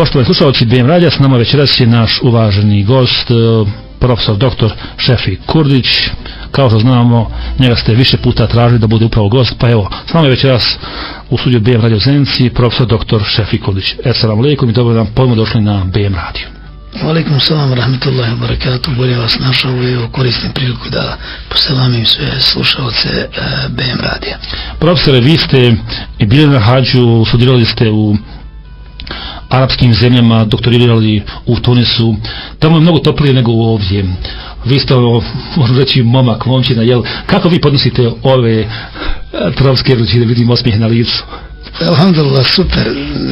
Poštovani slušalci BM Radija, s nama večeras je naš uvaženi gost, e, profesor doktor Šefi Kurdić. Kao što znamo, njega ste više puta tražili da bude upravo gost, pa evo, s nama je večeras u studiju BM Radio Zenci, profesor doktor Šefi Kurdić. Assalamu alaikum i dobro nam pojmo došli na BM Radio. Alaikum salam, rahmetullahi wa barakatuh, bolje vas našao i koristim priliku da poselamim sve slušalce BM Radija. Profesore, vi ste bili na hađu, studirali ste u arapskim zemljama, doktorirali u Tunisu, tamo je mnogo toplije nego ovdje. Vi ste, možemo reći, momak, momčina, jel? Kako vi podnosite ove eh, tropske vrućine, vidim osmijeh na licu? Alhamdulillah, super,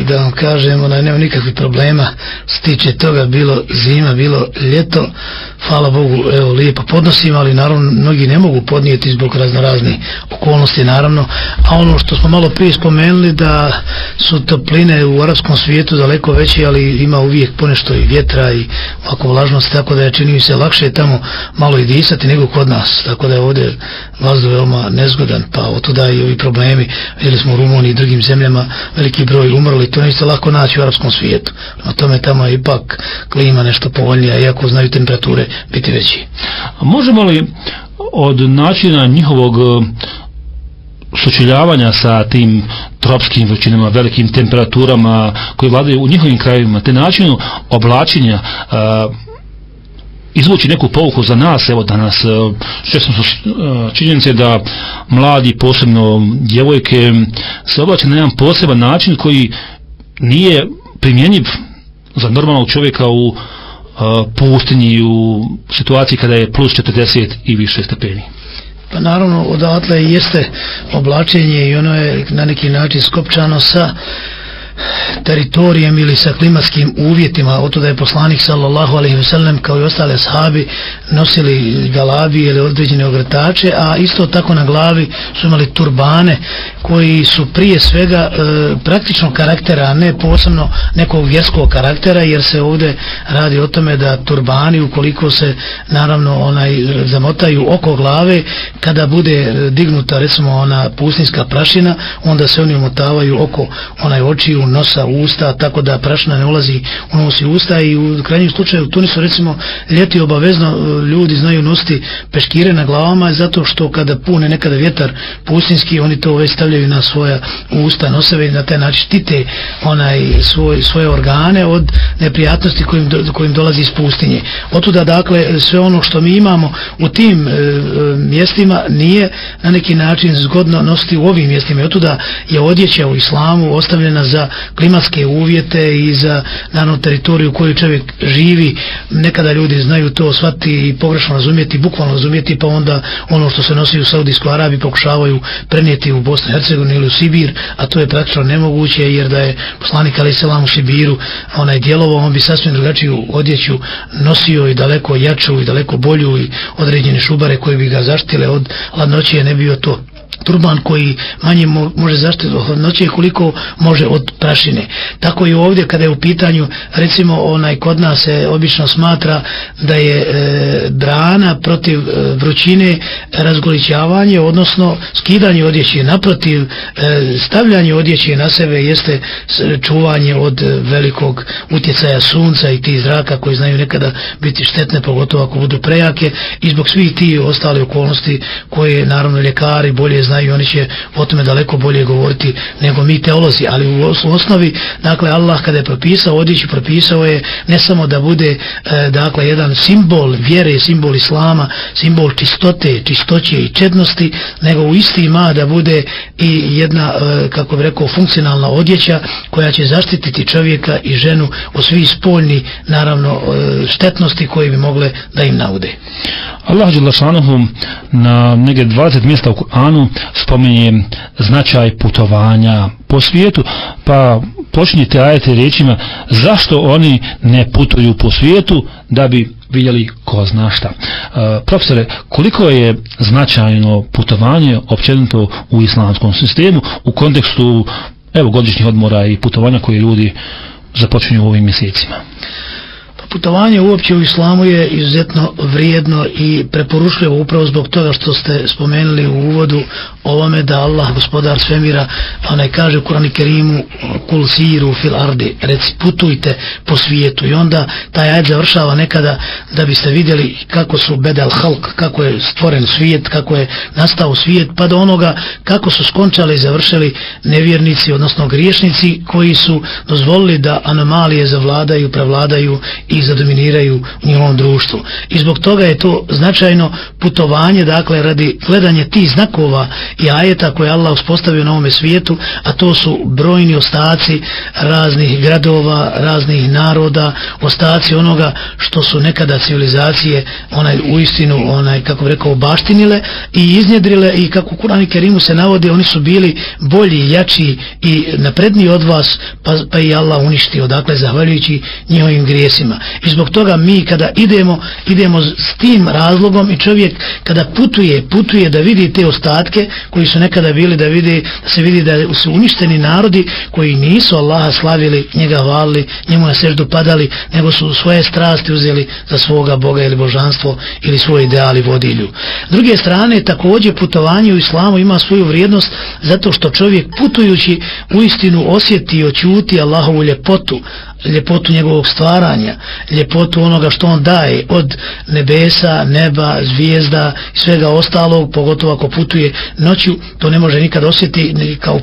da vam kažem, ona nema nikakvih problema, stiče toga, bilo zima, bilo ljeto, hvala Bogu, evo, lijepo podnosim, ali naravno, mnogi ne mogu podnijeti zbog razno razni okolnosti, naravno, a ono što smo malo prije spomenuli, da su topline u arapskom svijetu daleko veće, ali ima uvijek ponešto i vjetra i ovako vlažnost, tako da je čini mi se lakše tamo malo i disati nego kod nas, tako da je ovdje vazduh veoma nezgodan, pa otuda i ovi problemi, vidjeli smo u Rumuniji i drugim zemljama veliki broj umrli, to niste lako naći u arapskom svijetu. Na tome tamo je ipak klima nešto povoljnija, iako znaju temperature biti veći. A možemo li od načina njihovog e, sučeljavanja sa tim tropskim vrućinama, velikim temperaturama koji vladaju u njihovim krajevima, te načinu oblačenja uh, izvući neku pouku za nas, evo danas, često su e, činjenice da mladi, posebno djevojke, se oblače na jedan poseban način koji nije primjenjiv za normalnog čovjeka u e, pustinji, u situaciji kada je plus 40 i više stepeni. Pa naravno, odatle jeste oblačenje i ono je na neki način skopčano sa teritorijem ili sa klimatskim uvjetima od da je poslanik sallallahu alaihi ve sellem kao i ostale sahabi nosili galabije ili određene ogrtače a isto tako na glavi su imali turbane koji su prije svega e, praktičnog karaktera a ne posebno nekog vjerskog karaktera jer se ovdje radi o tome da turbani ukoliko se naravno onaj zamotaju oko glave kada bude dignuta recimo ona pustinska prašina onda se oni omotavaju oko onaj očiju nosa, usta, tako da prašna ne ulazi u nos i usta i u krajnjem slučaju u nisu recimo ljeti obavezno e, ljudi znaju nositi peškire na glavama zato što kada pune nekada vjetar pustinski oni to već stavljaju na svoja usta, noseve i na taj način štite onaj svoj, svoje organe od neprijatnosti kojim, do, kojim dolazi iz pustinje. Otuda dakle sve ono što mi imamo u tim e, e mjestima nije na neki način zgodno nositi u ovim mjestima. Otuda je odjeća u islamu ostavljena za klimatske uvjete i za danu teritoriju u kojoj čovjek živi, nekada ljudi znaju to shvatiti i pogrešno razumijeti, bukvalno razumijeti, pa onda ono što se nosi u Saudijskoj Arabiji pokušavaju prenijeti u Bosnu i Hercegovini ili u Sibir, a to je praktično nemoguće jer da je poslanik Ali Selam u Sibiru onaj djelovo, on bi sasvim drugačiju odjeću nosio i daleko jaču i daleko bolju i određene šubare koje bi ga zaštile od hladnoće, ne bio to turban koji manje može zaštiti od hladnoće koliko može od prašine. Tako i ovdje kada je u pitanju recimo onaj kod nas se obično smatra da je e, brana protiv e, vrućine razgolićavanje odnosno skidanje odjeće naprotiv e, stavljanje odjeće na sebe jeste čuvanje od velikog utjecaja sunca i ti zraka koji znaju nekada biti štetne pogotovo ako budu prejake i zbog svih ti ostale okolnosti koje naravno ljekari bolje znaju, oni će o tome daleko bolje govoriti nego mi teolozi, ali u osnovi, dakle, Allah kada je propisao odjeću, propisao je ne samo da bude, e, dakle, jedan simbol vjere, simbol islama, simbol čistote, čistoće i čednosti, nego u isti ima da bude i jedna, e, kako bi rekao, funkcionalna odjeća koja će zaštititi čovjeka i ženu od svih spoljni, naravno, e, štetnosti koje bi mogle da im naude. Allah Đelešanuhu na neke 20 mjesta u Kur'anu spominje značaj putovanja po svijetu, pa počnite ajete riječima zašto oni ne putuju po svijetu da bi vidjeli ko zna šta. E, profesore, koliko je značajno putovanje općenito u islamskom sistemu u kontekstu evo, godišnjih odmora i putovanja koje ljudi započinju u ovim mjesecima? Putovanje uopće u islamu je izuzetno vrijedno i preporušljivo upravo zbog toga što ste spomenuli u uvodu ovome da Allah, gospodar svemira, pa onaj kaže u Kurani Kerimu kul siru fil ardi, reci putujte po svijetu i onda taj ajd završava nekada da biste vidjeli kako su bedel halk, kako je stvoren svijet, kako je nastao svijet, pa do onoga kako su skončali i završili nevjernici, odnosno griješnici koji su dozvolili da anomalije zavladaju, prevladaju i zadominiraju u njihovom društvu. I zbog toga je to značajno putovanje, dakle, radi gledanje tih znakova i ajeta koje Allah uspostavio na ovome svijetu, a to su brojni ostaci raznih gradova, raznih naroda, ostaci onoga što su nekada civilizacije onaj u istinu, onaj, kako bi rekao, baštinile i iznjedrile i kako u Kurani Kerimu se navode, oni su bili bolji, jači i napredniji od vas, pa, pa i Allah uništio, dakle, zahvaljujući njihovim grijesima. I zbog toga mi kada idemo, idemo s tim razlogom i čovjek kada putuje, putuje da vidi te ostatke koji su nekada bili da vidi, da se vidi da su uništeni narodi koji nisu Allaha slavili, njega valili, njemu na seždu padali, nego su svoje strasti uzeli za svoga Boga ili božanstvo ili svoje ideali vodilju. S druge strane, također putovanje u islamu ima svoju vrijednost zato što čovjek putujući u istinu osjeti i očuti Allahovu ljepotu, ljepotu njegovog stvaranja, ljepotu onoga što on daje od nebesa, neba, zvijezda i svega ostalog, pogotovo ako putuje noću, to ne može nikad osjetiti kao,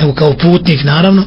nego kao putnik naravno,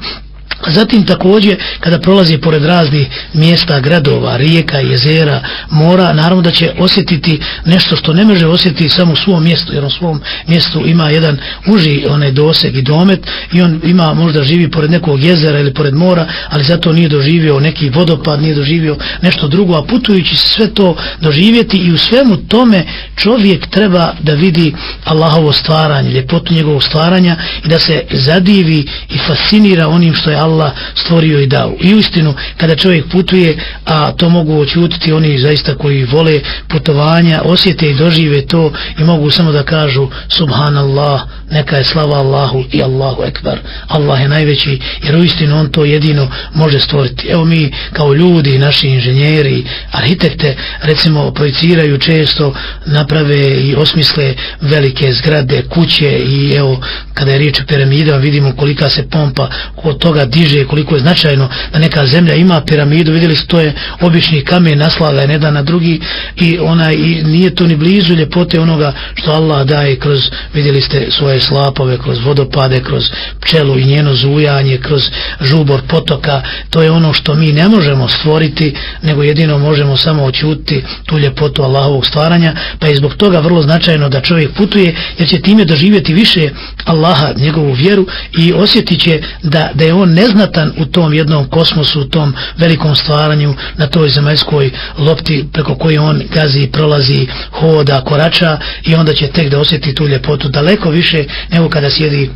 Zatim također kada prolazi pored raznih mjesta, gradova, rijeka, jezera, mora, naravno da će osjetiti nešto što ne može osjetiti samo u svom mjestu, jer u svom mjestu ima jedan uži onaj doseg i domet i on ima možda živi pored nekog jezera ili pored mora, ali zato nije doživio neki vodopad, nije doživio nešto drugo, a putujući sve to doživjeti i u svemu tome čovjek treba da vidi Allahovo stvaranje, ljepotu njegovog stvaranja i da se zadivi i fascinira onim što je Allah Allah stvorio i dao. I uistinu, kada čovjek putuje, a to mogu očutiti oni zaista koji vole putovanja, osjete i dožive to i mogu samo da kažu Subhanallah, neka je slava Allahu i Allahu Ekbar. Allah je najveći, jer uistinu on to jedino može stvoriti. Evo mi kao ljudi, naši inženjeri, arhitekte, recimo projiciraju često, naprave i osmisle velike zgrade, kuće i evo, kada je riječ o piramidama, vidimo kolika se pompa od toga diže, koliko je značajno da neka zemlja ima piramidu, vidjeli ste, to je obični kamen naslaga jedan na drugi i ona i nije to ni blizu ljepote onoga što Allah daje kroz, vidjeli ste, svoje slapove, kroz vodopade, kroz pčelu i njeno zujanje, kroz žubor potoka, to je ono što mi ne možemo stvoriti, nego jedino možemo samo oćuti tu ljepotu Allahovog stvaranja, pa je zbog toga vrlo značajno da čovjek putuje, jer će time doživjeti više Allaha, njegovu vjeru i osjetit će da, da je on neznatan u tom jednom kosmosu, u tom velikom stvaranju na toj zemaljskoj lopti preko koje on gazi, prolazi, hoda, korača i onda će tek da osjeti tu ljepotu daleko više nego kada sjedi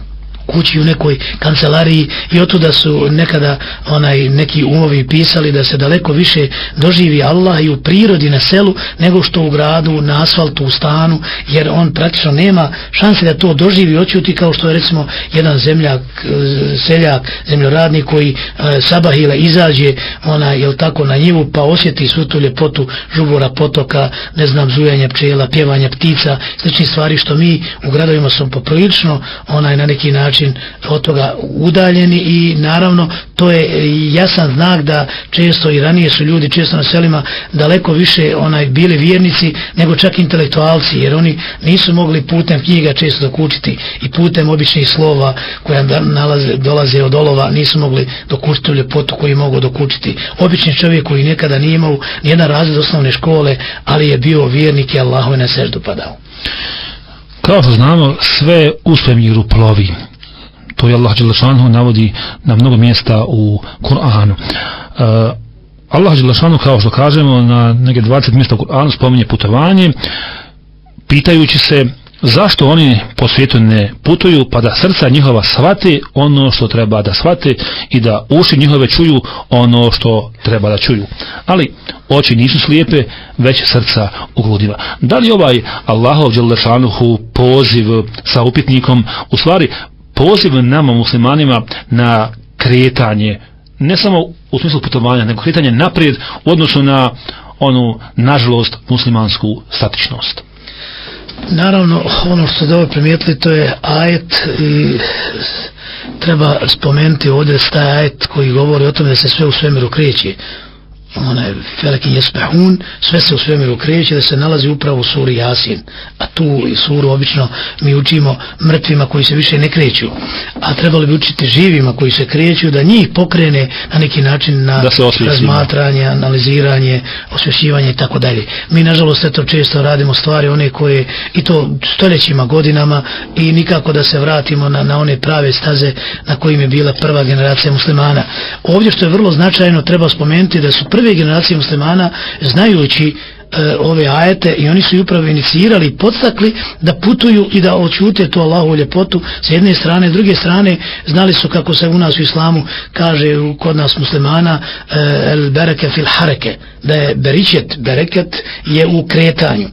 kući u nekoj kancelariji i otuda su nekada onaj neki umovi pisali da se daleko više doživi Allah i u prirodi na selu nego što u gradu, na asfaltu, u stanu jer on praktično nema šanse da to doživi očuti kao što je recimo jedan zemljak, seljak zemljoradnik koji e, sabahile izađe ona je tako na njivu pa osjeti svu tu ljepotu žubora potoka ne znam zujanja pčela, pjevanja ptica slični stvari što mi u gradovima smo poprilično onaj na neki način način od toga udaljeni i naravno to je jasan znak da često i ranije su ljudi često na selima daleko više onaj bili vjernici nego čak intelektualci jer oni nisu mogli putem knjiga često dokučiti i putem običnih slova koja nalaze, dolaze od olova nisu mogli dokučiti u ljepotu koji mogu dokučiti. Obični čovjek koji nekada nije imao nijedan razred osnovne škole ali je bio vjernik i Allahove na seždu padao. Kao što znamo, sve u svemiru plovi to je Allah Đelešanu navodi na mnogo mjesta u Kur'anu. E, Allah Đelešanu, kao što kažemo, na neke 20 mjesta u Kur'anu spominje putovanje, pitajući se zašto oni po svijetu ne putuju pa da srca njihova shvate ono što treba da shvate i da uši njihove čuju ono što treba da čuju. Ali oči nisu slijepe, već srca ugludiva. Da li ovaj Allahov Đelešanuhu poziv sa upitnikom u stvari poziv nama muslimanima na kretanje ne samo u smislu putovanja, nego kretanje naprijed u odnosu na onu, nažalost, muslimansku statičnost. Naravno, ono što ste dobro primijetili, to je ajet i treba spomenuti ovdje staj ajet koji govori o tome da se sve u svemiru kreće onaj velikin jespehun, sve se u svemiru kreće da se nalazi upravo u suri Jasin. A tu suru obično mi učimo mrtvima koji se više ne kreću. A trebali bi učiti živima koji se kreću da njih pokrene na neki način na razmatranje, analiziranje, osvješćivanje i tako dalje. Mi nažalost eto često radimo stvari one koje i to stoljećima, godinama i nikako da se vratimo na, na one prave staze na kojim je bila prva generacija muslimana. Ovdje što je vrlo značajno treba spomenuti da su prvi prve generacije muslimana znajući e, ove ajete i oni su upravo inicirali i podstakli da putuju i da očute to Allahovu ljepotu s jedne strane, s druge strane znali su kako se u nas u islamu kaže kod nas muslimana e, el bereke fil hareke da je beričet, bereket je u kretanju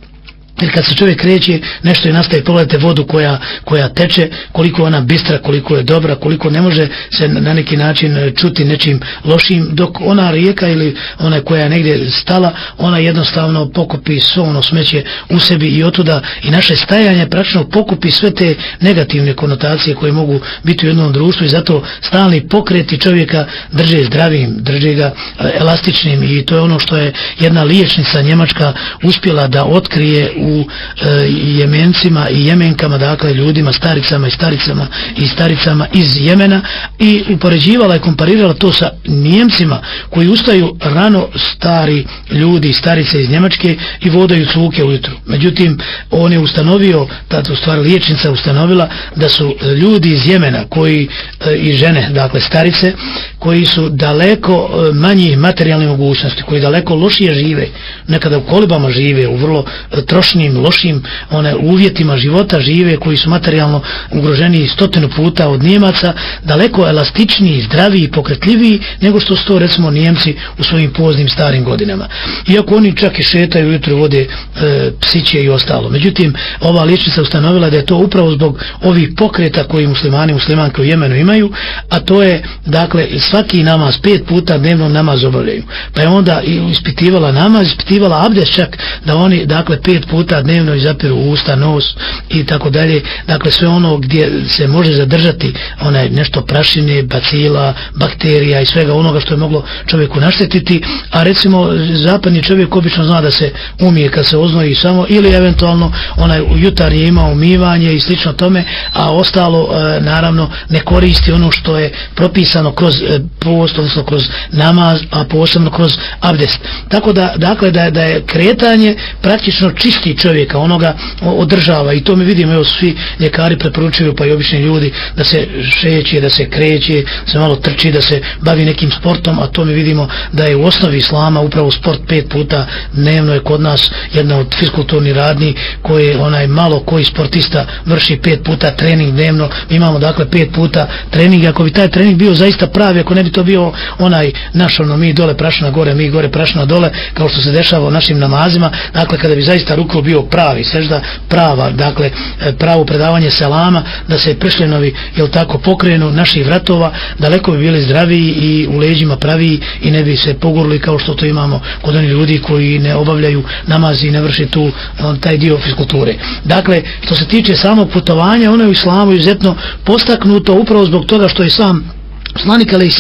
jer kad se čovjek kreće nešto je nastaje. Pogledajte vodu koja, koja teče koliko ona bistra, koliko je dobra koliko ne može se na neki način e, čuti nečim lošim dok ona rijeka ili ona koja je negdje stala ona jednostavno pokupi svo ono smeće u sebi i otuda i naše stajanje praktično pokupi sve te negativne konotacije koje mogu biti u jednom društvu i zato stalni pokreti čovjeka drže zdravim, drže ga e, elastičnim i to je ono što je jedna liječnica Njemačka uspjela da otkrije u e, jemencima i jemenkama, dakle ljudima, staricama i staricama i staricama iz Jemena i upoređivala i komparirala to sa Njemcima koji ustaju rano stari ljudi i starice iz Njemačke i vodaju cvuke ujutru. Međutim, on je ustanovio, ta u stvari liječnica ustanovila da su ljudi iz Jemena koji e, i žene, dakle starice, koji su daleko e, manji materijalne mogućnosti, koji daleko lošije žive, nekada u kolibama žive, u vrlo e, trošnim, lošim one, uvjetima života žive, koji su materijalno ugroženi stotinu puta od Njemaca, daleko elastičniji, zdraviji, pokretljiviji, nego što sto recimo Njemci u svojim poznim starim godinama. Iako oni čak i šetaju, ujutro vode e, psiće i ostalo. Međutim, ova liječnica ustanovila da je to upravo zbog ovih pokreta koji muslimani, muslimanke u Jemenu imaju, a to je, dakle, svaki namaz pet puta dnevno namaz obavljaju. Pa je onda ispitivala namaz, ispitivala abdes čak da oni dakle pet puta dnevno izapiru usta, nos i tako dalje. Dakle sve ono gdje se može zadržati onaj nešto prašine, bacila, bakterija i svega onoga što je moglo čovjeku naštetiti. A recimo zapadni čovjek obično zna da se umije kad se oznoji samo ili eventualno onaj jutar je imao umivanje i slično tome, a ostalo e, naravno ne koristi ono što je propisano kroz e, post, odnosno kroz namaz, a posebno kroz abdest. Tako da, dakle, da, da je kretanje praktično čisti čovjeka, onoga održava. I to mi vidimo, evo svi ljekari preporučuju, pa i obični ljudi, da se šeće, da se kreće, se malo trči, da se bavi nekim sportom, a to mi vidimo da je u osnovi islama upravo sport pet puta dnevno je kod nas jedna od fiskulturnih radni koje onaj malo koji sportista vrši pet puta trening dnevno, mi imamo dakle pet puta trening, ako bi taj trening bio zaista pravi, ako ne bi to bio onaj naš ono mi dole prašna gore, mi gore prašna dole, kao što se dešava u našim namazima, dakle kada bi zaista ruku bio pravi, sežda prava, dakle e, pravo predavanje selama, da se pršljenovi, jel tako, pokrenu naših vratova, daleko bi bili zdraviji i u leđima praviji i ne bi se pogurli kao što to imamo kod onih ljudi koji ne obavljaju namazi i ne vrši tu e, taj dio fiskulture. Dakle, što se tiče samog putovanja, ono je u islamu izuzetno postaknuto upravo zbog toga što je sam Poslanik alaih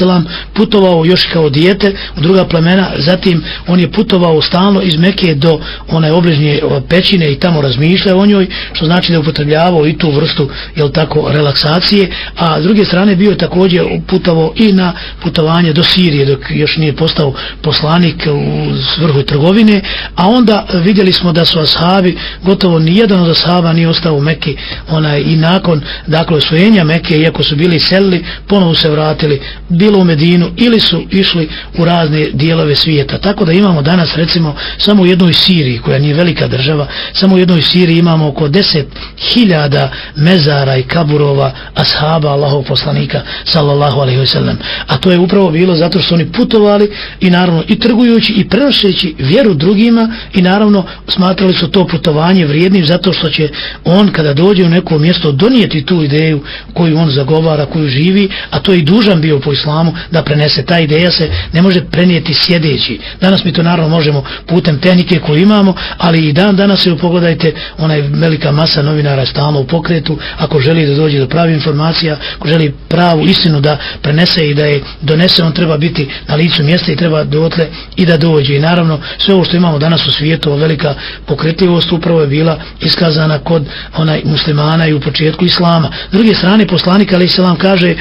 putovao još kao dijete u druga plemena, zatim on je putovao stalno iz Mekije do one obližnje pećine i tamo razmišljao o njoj, što znači da je upotrebljavao i tu vrstu jel tako, relaksacije, a s druge strane bio je također putovao i na putovanje do Sirije dok još nije postao poslanik u svrhu trgovine, a onda vidjeli smo da su ashabi, gotovo nijedan od ashaba nije ostao u Mekiji onaj, i nakon dakle osvojenja Mekije, iako su bili selili, ponovo se vratili vratili bilo u Medinu ili su išli u razne dijelove svijeta. Tako da imamo danas recimo samo u jednoj Siriji koja nije velika država, samo u jednoj Siriji imamo oko 10.000 mezara i kaburova ashaba Allahov poslanika sallallahu alaihi wa sallam. A to je upravo bilo zato što oni putovali i naravno i trgujući i prenošeći vjeru drugima i naravno smatrali su to putovanje vrijednim zato što će on kada dođe u neko mjesto donijeti tu ideju koju on zagovara, koju živi, a to je i duža dužan bio po islamu da prenese. Ta ideja se ne može prenijeti sjedeći. Danas mi to naravno možemo putem tehnike koju imamo, ali i dan danas se pogledajte, onaj velika masa novinara je stalno u pokretu, ako želi da dođe do pravi informacija, ako želi pravu istinu da prenese i da je donese, on treba biti na licu mjesta i treba dotle i da dođe. I naravno, sve ovo što imamo danas u svijetu, velika pokretljivost upravo je bila iskazana kod onaj muslimana i u početku islama. S druge strane, poslanik Ali Selam kaže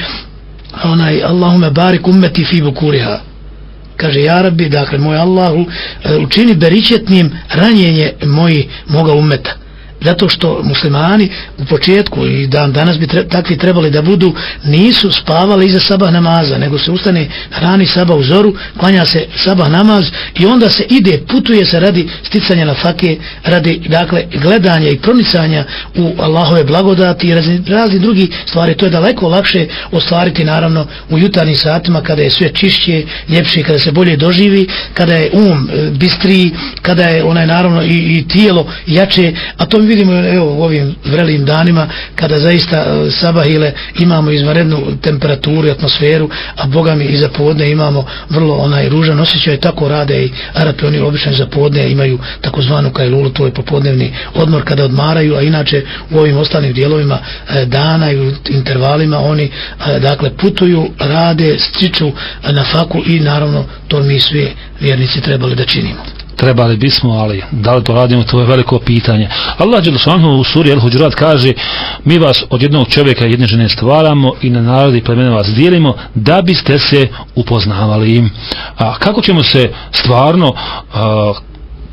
onaj Allahume barik ummeti fi bukuriha. Kaže ja rabbi, dakle moj Allahu e, učini beričetnim ranjenje moji, moga umeta zato što muslimani u početku i dan danas bi tre, takvi trebali da budu nisu spavali iza sabah namaza nego se ustane rani sabah u zoru klanja se sabah namaz i onda se ide, putuje se radi sticanja na fake radi dakle gledanja i pronicanja u Allahove blagodati i razni, razni drugi stvari. To je daleko lakše ostvariti naravno u jutarnjim satima kada je sve čišće ljepše, kada se bolje doživi kada je um e, bistriji, bistri kada je onaj naravno i, i tijelo jače a to mi vidimo evo u ovim vrelim danima kada zaista e, sabahile imamo izvanrednu temperaturu i atmosferu a boga mi i za podne imamo vrlo onaj ružan osjećaj tako rade i Arapi oni obično za podne imaju takozvanu kajlulu to je popodnevni odmor kada odmaraju a inače u ovim ostalim dijelovima e, dana i u intervalima oni e, dakle putuju rade striču na faku i naravno to mi svi vjernici trebali da činimo trebali bismo, ali da li to radimo, to je veliko pitanje. Allah Đelšanhu u suri El-Huđurat kaže, mi vas od jednog čovjeka i jedne žene stvaramo i na narodi i plemene vas dijelimo da biste se upoznavali. A kako ćemo se stvarno a,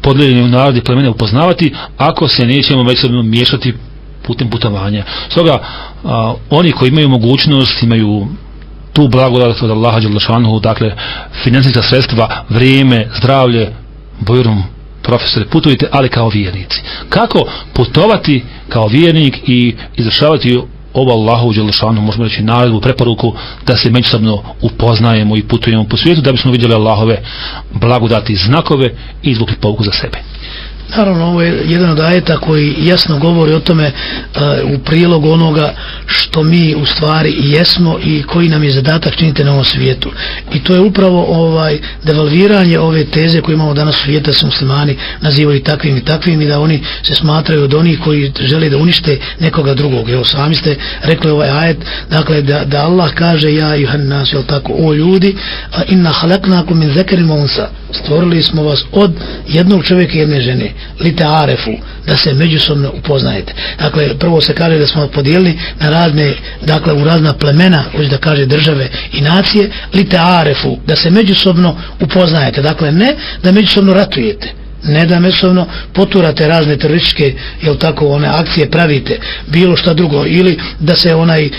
podijeljeni u narodi i plemene upoznavati ako se nećemo međusobno miješati putem putovanja. Stoga, a, oni koji imaju mogućnost, imaju tu blagodat od Allaha Đelšanu, dakle, financijska sredstva, vrijeme, zdravlje, bujrum profesore, putujte, ali kao vjernici. Kako putovati kao vjernik i izvršavati ovo Allahu Đelešanu, možemo reći naredbu, preporuku, da se međusobno upoznajemo i putujemo po svijetu, da bismo vidjeli Allahove blagodati znakove i izvukli povuku za sebe. Naravno, ovo je jedan od ajeta koji jasno govori o tome uh, u prilog onoga što mi u stvari jesmo i koji nam je zadatak činite na ovom svijetu. I to je upravo ovaj devalviranje ove teze koje imamo danas u svijetu da se muslimani nazivaju takvim i takvim i da oni se smatraju od onih koji žele da unište nekoga drugog. Evo, sami ste rekli ovaj ajet, dakle, da, da Allah kaže ja i nas, jel tako, o ljudi, inna halaknakum min zekerim unsa, stvorili smo vas od jednog čovjeka i jedne žene lite arefu, da se međusobno upoznajete. Dakle, prvo se kaže da smo podijelili na razne, dakle, u razna plemena, hoće da kaže države i nacije, lite arefu, da se međusobno upoznajete. Dakle, ne da međusobno ratujete, ne da međusobno poturate razne terorističke jel tako one akcije pravite bilo šta drugo ili da se onaj